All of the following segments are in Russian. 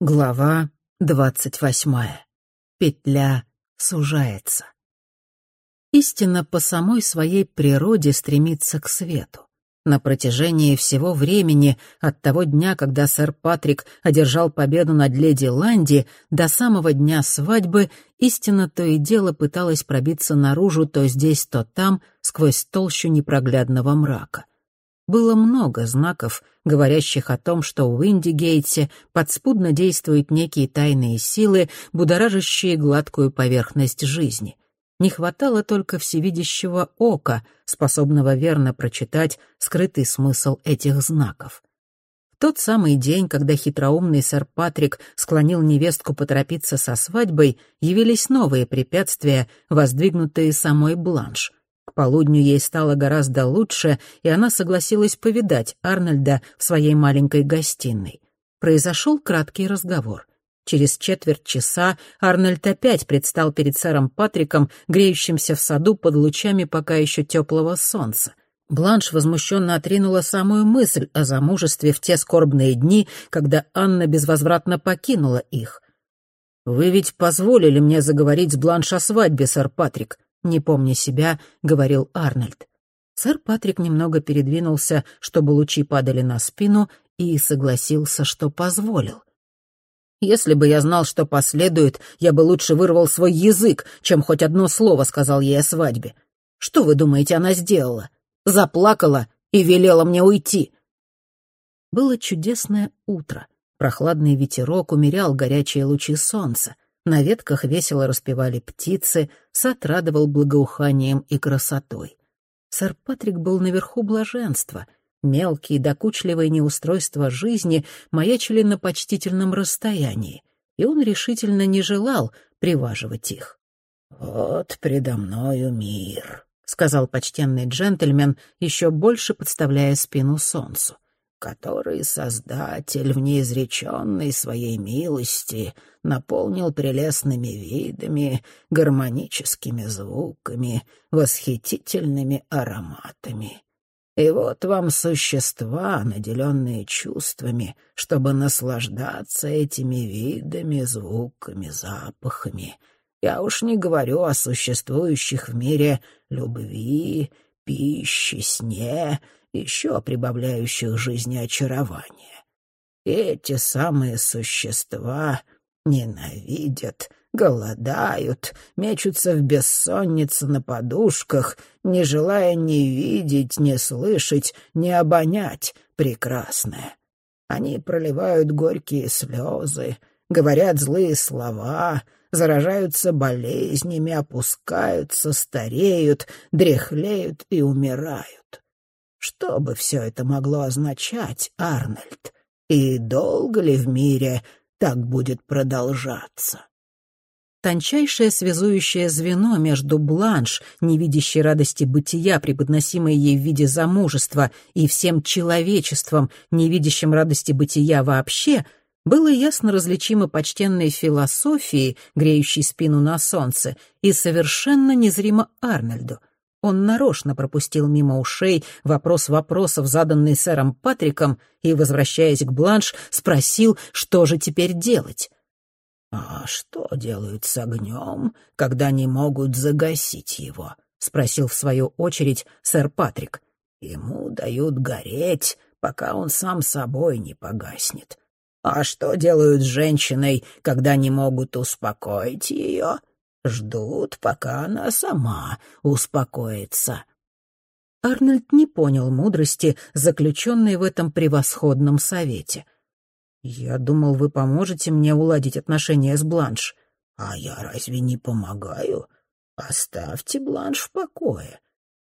Глава двадцать восьмая. Петля сужается. Истина по самой своей природе стремится к свету. На протяжении всего времени, от того дня, когда сэр Патрик одержал победу над леди Ланди, до самого дня свадьбы, истина то и дело пыталась пробиться наружу то здесь, то там, сквозь толщу непроглядного мрака было много знаков, говорящих о том, что в Индигейте подспудно действуют некие тайные силы, будоражащие гладкую поверхность жизни. Не хватало только всевидящего ока, способного верно прочитать скрытый смысл этих знаков. В тот самый день, когда хитроумный сэр Патрик склонил невестку поторопиться со свадьбой, явились новые препятствия, воздвигнутые самой Бланш — к полудню ей стало гораздо лучше, и она согласилась повидать Арнольда в своей маленькой гостиной. Произошел краткий разговор. Через четверть часа Арнольд опять предстал перед сэром Патриком, греющимся в саду под лучами пока еще теплого солнца. Бланш возмущенно отринула самую мысль о замужестве в те скорбные дни, когда Анна безвозвратно покинула их. «Вы ведь позволили мне заговорить с Бланш о свадьбе, сэр Патрик», не помня себя, говорил Арнольд. Сэр Патрик немного передвинулся, чтобы лучи падали на спину, и согласился, что позволил. «Если бы я знал, что последует, я бы лучше вырвал свой язык, чем хоть одно слово сказал ей о свадьбе. Что вы думаете, она сделала? Заплакала и велела мне уйти». Было чудесное утро. Прохладный ветерок умерял горячие лучи солнца. На ветках весело распевали птицы, сад радовал благоуханием и красотой. Сэр Патрик был наверху блаженства. Мелкие докучливые неустройства жизни маячили на почтительном расстоянии, и он решительно не желал приваживать их. «Вот предо мною мир», — сказал почтенный джентльмен, еще больше подставляя спину солнцу который Создатель в неизреченной своей милости наполнил прелестными видами, гармоническими звуками, восхитительными ароматами. И вот вам существа, наделенные чувствами, чтобы наслаждаться этими видами, звуками, запахами. Я уж не говорю о существующих в мире любви, пище, сне еще прибавляющих жизни очарования. Эти самые существа ненавидят, голодают, мечутся в бессоннице на подушках, не желая ни видеть, ни слышать, ни обонять прекрасное. Они проливают горькие слезы, говорят злые слова, заражаются болезнями, опускаются, стареют, дряхлеют и умирают. Что бы все это могло означать, Арнольд? И долго ли в мире так будет продолжаться? Тончайшее связующее звено между Бланш, невидящей радости бытия, преподносимой ей в виде замужества, и всем человечеством, не видящим радости бытия вообще, было ясно различимо почтенной философии, греющей спину на солнце, и совершенно незримо Арнольду. Он нарочно пропустил мимо ушей вопрос вопросов, заданный сэром Патриком, и, возвращаясь к Бланш, спросил, что же теперь делать. «А что делают с огнем, когда не могут загасить его?» — спросил в свою очередь сэр Патрик. «Ему дают гореть, пока он сам собой не погаснет. А что делают с женщиной, когда не могут успокоить ее?» Ждут, пока она сама успокоится. Арнольд не понял мудрости, заключенной в этом превосходном совете. «Я думал, вы поможете мне уладить отношения с Бланш». «А я разве не помогаю? Оставьте Бланш в покое.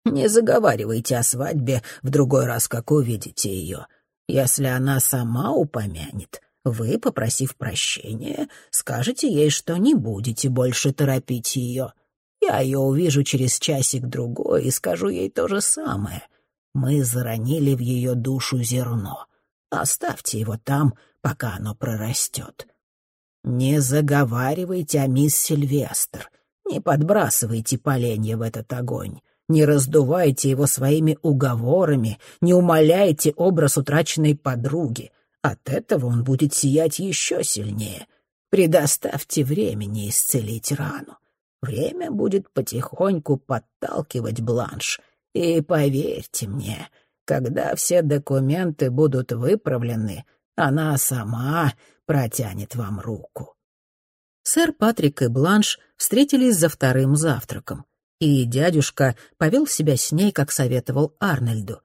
Не заговаривайте о свадьбе в другой раз, как увидите ее. Если она сама упомянет, вы, попросив прощения, скажете ей, что не будете больше торопить ее. Я ее увижу через часик-другой и скажу ей то же самое. Мы заронили в ее душу зерно. Оставьте его там, пока оно прорастет. Не заговаривайте о мисс Сильвестр, не подбрасывайте поленья в этот огонь. Не раздувайте его своими уговорами, не умаляйте образ утраченной подруги. От этого он будет сиять еще сильнее. Предоставьте времени исцелить рану. Время будет потихоньку подталкивать Бланш. И поверьте мне, когда все документы будут выправлены, она сама протянет вам руку. Сэр Патрик и Бланш встретились за вторым завтраком, и дядюшка повел себя с ней, как советовал Арнольду.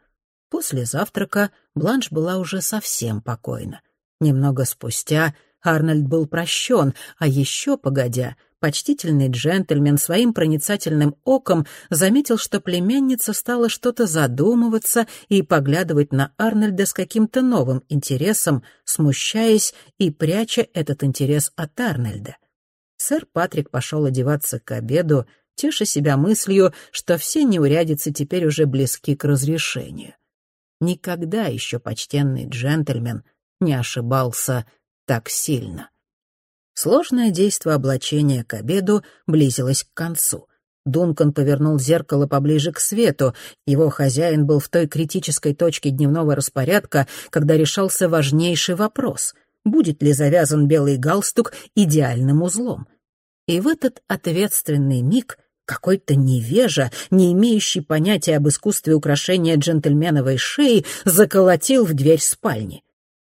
После завтрака Бланш была уже совсем покойна. Немного спустя Арнольд был прощен, а еще погодя, почтительный джентльмен своим проницательным оком заметил, что племянница стала что-то задумываться и поглядывать на Арнольда с каким-то новым интересом, смущаясь и пряча этот интерес от Арнольда. Сэр Патрик пошел одеваться к обеду, теша себя мыслью, что все неурядицы теперь уже близки к разрешению. Никогда еще почтенный джентльмен не ошибался так сильно. Сложное действо облачения к обеду близилось к концу. Дункан повернул зеркало поближе к свету. Его хозяин был в той критической точке дневного распорядка, когда решался важнейший вопрос — будет ли завязан белый галстук идеальным узлом. И в этот ответственный миг какой-то невежа, не имеющий понятия об искусстве украшения джентльменовой шеи, заколотил в дверь спальни.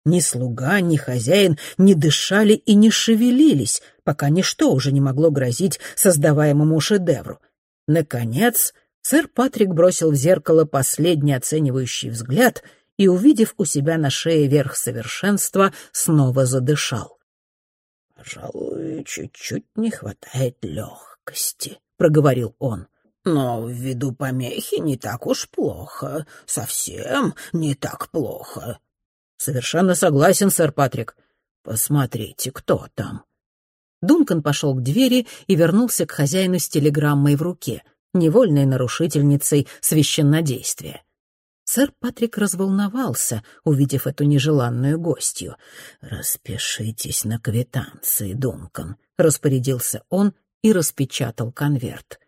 Ни слуга, ни хозяин не дышали и не шевелились, пока ничто уже не могло грозить создаваемому шедевру. Наконец, сэр Патрик бросил в зеркало последний оценивающий взгляд и, увидев у себя на шее верх совершенства, снова задышал. «Пожалуй, чуть-чуть не хватает легкости», — проговорил он. «Но ввиду помехи не так уж плохо, совсем не так плохо». «Совершенно согласен, сэр Патрик. Посмотрите, кто там». Дункан пошел к двери и вернулся к хозяину с телеграммой в руке, невольной нарушительницей священнодействия. Сэр Патрик разволновался, увидев эту нежеланную гостью. «Распишитесь на квитанции, Дункан», — распорядился он и распечатал конверт.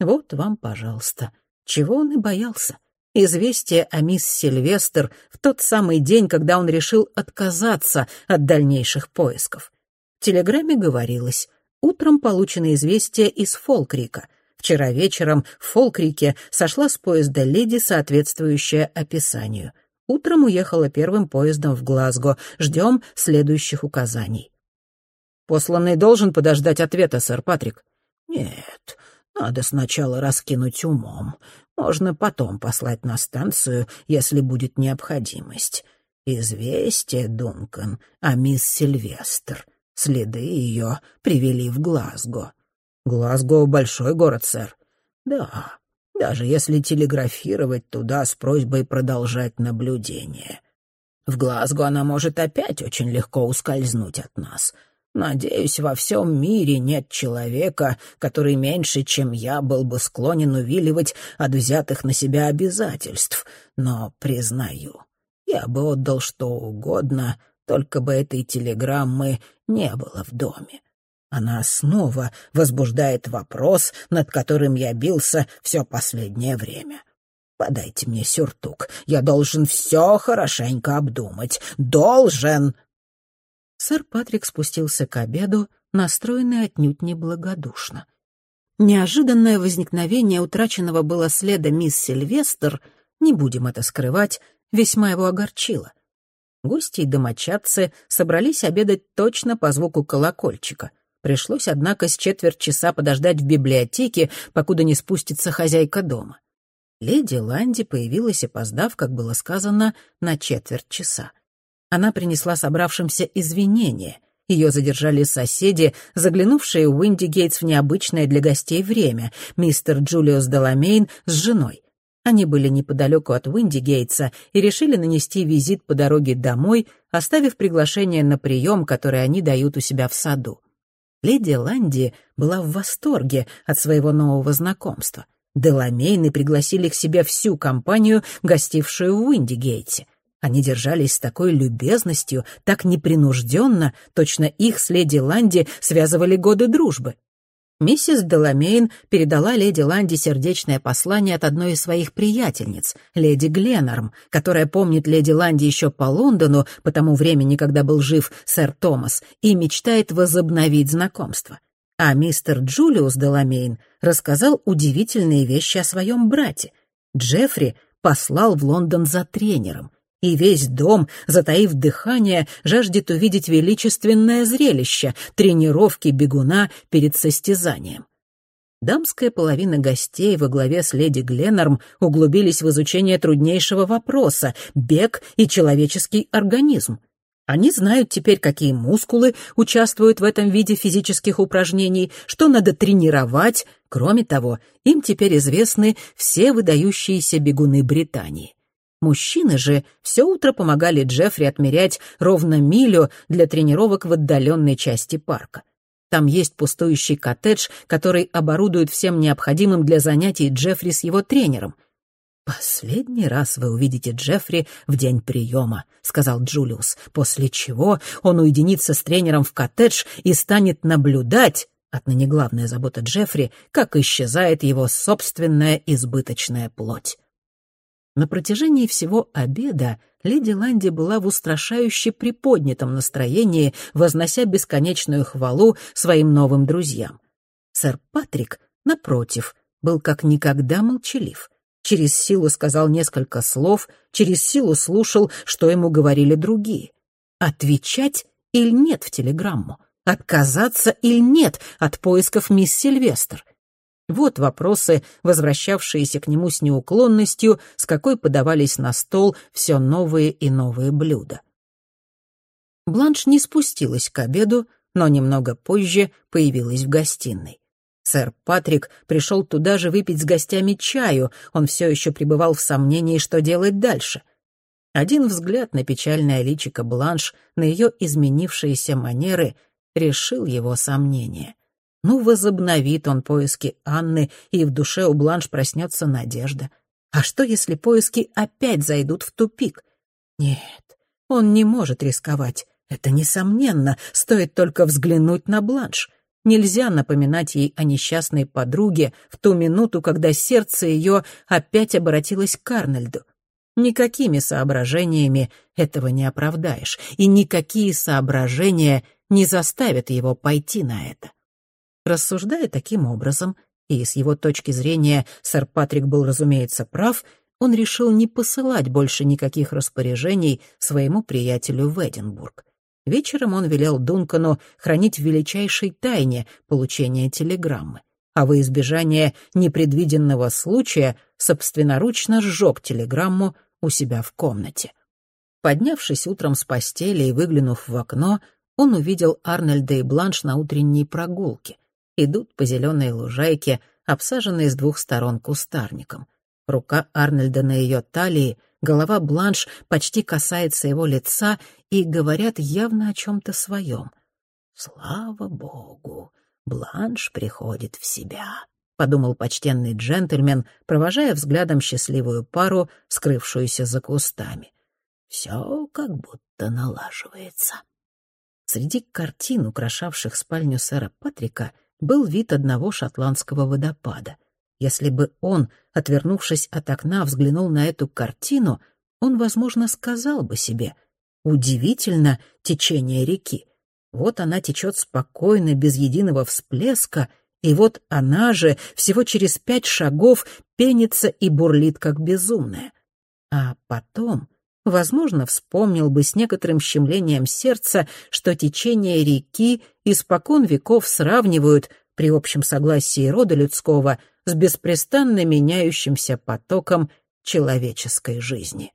«Вот вам, пожалуйста». Чего он и боялся. Известие о мисс Сильвестр в тот самый день, когда он решил отказаться от дальнейших поисков. В телеграмме говорилось «Утром получено известие из Фолкрика. Вчера вечером в Фолкрике сошла с поезда леди, соответствующая описанию. Утром уехала первым поездом в Глазго. Ждем следующих указаний». «Посланный должен подождать ответа, сэр Патрик?» «Нет, надо сначала раскинуть умом. Можно потом послать на станцию, если будет необходимость. Известие, Дункан, о мисс Сильвестр. Следы ее привели в Глазго. Глазго — большой город, сэр. Да, даже если телеграфировать туда с просьбой продолжать наблюдение. В Глазго она может опять очень легко ускользнуть от нас — Надеюсь, во всем мире нет человека, который меньше, чем я, был бы склонен увиливать от взятых на себя обязательств. Но, признаю, я бы отдал что угодно, только бы этой телеграммы не было в доме. Она снова возбуждает вопрос, над которым я бился все последнее время. Подайте мне сюртук. Я должен все хорошенько обдумать. Должен!» Сэр Патрик спустился к обеду, настроенный отнюдь неблагодушно. Неожиданное возникновение утраченного было следа мисс Сильвестр, не будем это скрывать, весьма его огорчило. Гости и домочадцы собрались обедать точно по звуку колокольчика. Пришлось, однако, с четверть часа подождать в библиотеке, покуда не спустится хозяйка дома. Леди Ланди появилась, опоздав, как было сказано, на четверть часа. Она принесла собравшимся извинения. Ее задержали соседи, заглянувшие в Уинди Гейтс в необычное для гостей время, мистер Джулиус Деламейн с женой. Они были неподалеку от Уинди Гейтса и решили нанести визит по дороге домой, оставив приглашение на прием, который они дают у себя в саду. Леди Ланди была в восторге от своего нового знакомства. Деламейны пригласили к себе всю компанию, гостившую в Уинди Гейтсе. Они держались с такой любезностью, так непринужденно, точно их с леди Ланди связывали годы дружбы. Миссис Деламейн передала леди Ланди сердечное послание от одной из своих приятельниц, леди Гленнорм, которая помнит леди Ланди еще по Лондону, по тому времени, когда был жив сэр Томас, и мечтает возобновить знакомство. А мистер Джулиус Деламейн рассказал удивительные вещи о своем брате. Джеффри послал в Лондон за тренером — и весь дом, затаив дыхание, жаждет увидеть величественное зрелище — тренировки бегуна перед состязанием. Дамская половина гостей во главе с леди Гленнорм углубились в изучение труднейшего вопроса — бег и человеческий организм. Они знают теперь, какие мускулы участвуют в этом виде физических упражнений, что надо тренировать. Кроме того, им теперь известны все выдающиеся бегуны Британии. Мужчины же все утро помогали Джеффри отмерять ровно милю для тренировок в отдаленной части парка. Там есть пустующий коттедж, который оборудуют всем необходимым для занятий Джеффри с его тренером. «Последний раз вы увидите Джеффри в день приема», — сказал Джулиус, после чего он уединится с тренером в коттедж и станет наблюдать, отныне главная забота Джеффри, как исчезает его собственная избыточная плоть. На протяжении всего обеда леди Ланди была в устрашающе приподнятом настроении, вознося бесконечную хвалу своим новым друзьям. Сэр Патрик, напротив, был как никогда молчалив. Через силу сказал несколько слов, через силу слушал, что ему говорили другие. Отвечать или нет в телеграмму? Отказаться или нет от поисков мисс Сильвестр? Вот вопросы, возвращавшиеся к нему с неуклонностью, с какой подавались на стол все новые и новые блюда. Бланш не спустилась к обеду, но немного позже появилась в гостиной. Сэр Патрик пришел туда же выпить с гостями чаю, он все еще пребывал в сомнении, что делать дальше. Один взгляд на печальное личико Бланш, на ее изменившиеся манеры, решил его сомнения. Ну, возобновит он поиски Анны, и в душе у Бланш проснется надежда. А что, если поиски опять зайдут в тупик? Нет, он не может рисковать. Это несомненно, стоит только взглянуть на Бланш. Нельзя напоминать ей о несчастной подруге в ту минуту, когда сердце ее опять обратилось к Арнольду. Никакими соображениями этого не оправдаешь, и никакие соображения не заставят его пойти на это. Рассуждая таким образом, и с его точки зрения сэр Патрик был, разумеется, прав, он решил не посылать больше никаких распоряжений своему приятелю в Эдинбург. Вечером он велел Дункану хранить в величайшей тайне получение телеграммы, а во избежание непредвиденного случая собственноручно сжег телеграмму у себя в комнате. Поднявшись утром с постели и выглянув в окно, он увидел Арнольда и Бланш на утренней прогулке идут по зеленой лужайке, обсаженной с двух сторон кустарником. Рука Арнольда на ее талии, голова Бланш почти касается его лица и говорят явно о чем-то своем. «Слава богу, Бланш приходит в себя», — подумал почтенный джентльмен, провожая взглядом счастливую пару, скрывшуюся за кустами. «Все как будто налаживается». Среди картин, украшавших спальню сэра Патрика, был вид одного шотландского водопада. Если бы он, отвернувшись от окна, взглянул на эту картину, он, возможно, сказал бы себе «Удивительно течение реки. Вот она течет спокойно, без единого всплеска, и вот она же всего через пять шагов пенится и бурлит, как безумная. А потом, возможно, вспомнил бы с некоторым щемлением сердца, что течение реки испокон веков сравнивают при общем согласии рода людского с беспрестанно меняющимся потоком человеческой жизни.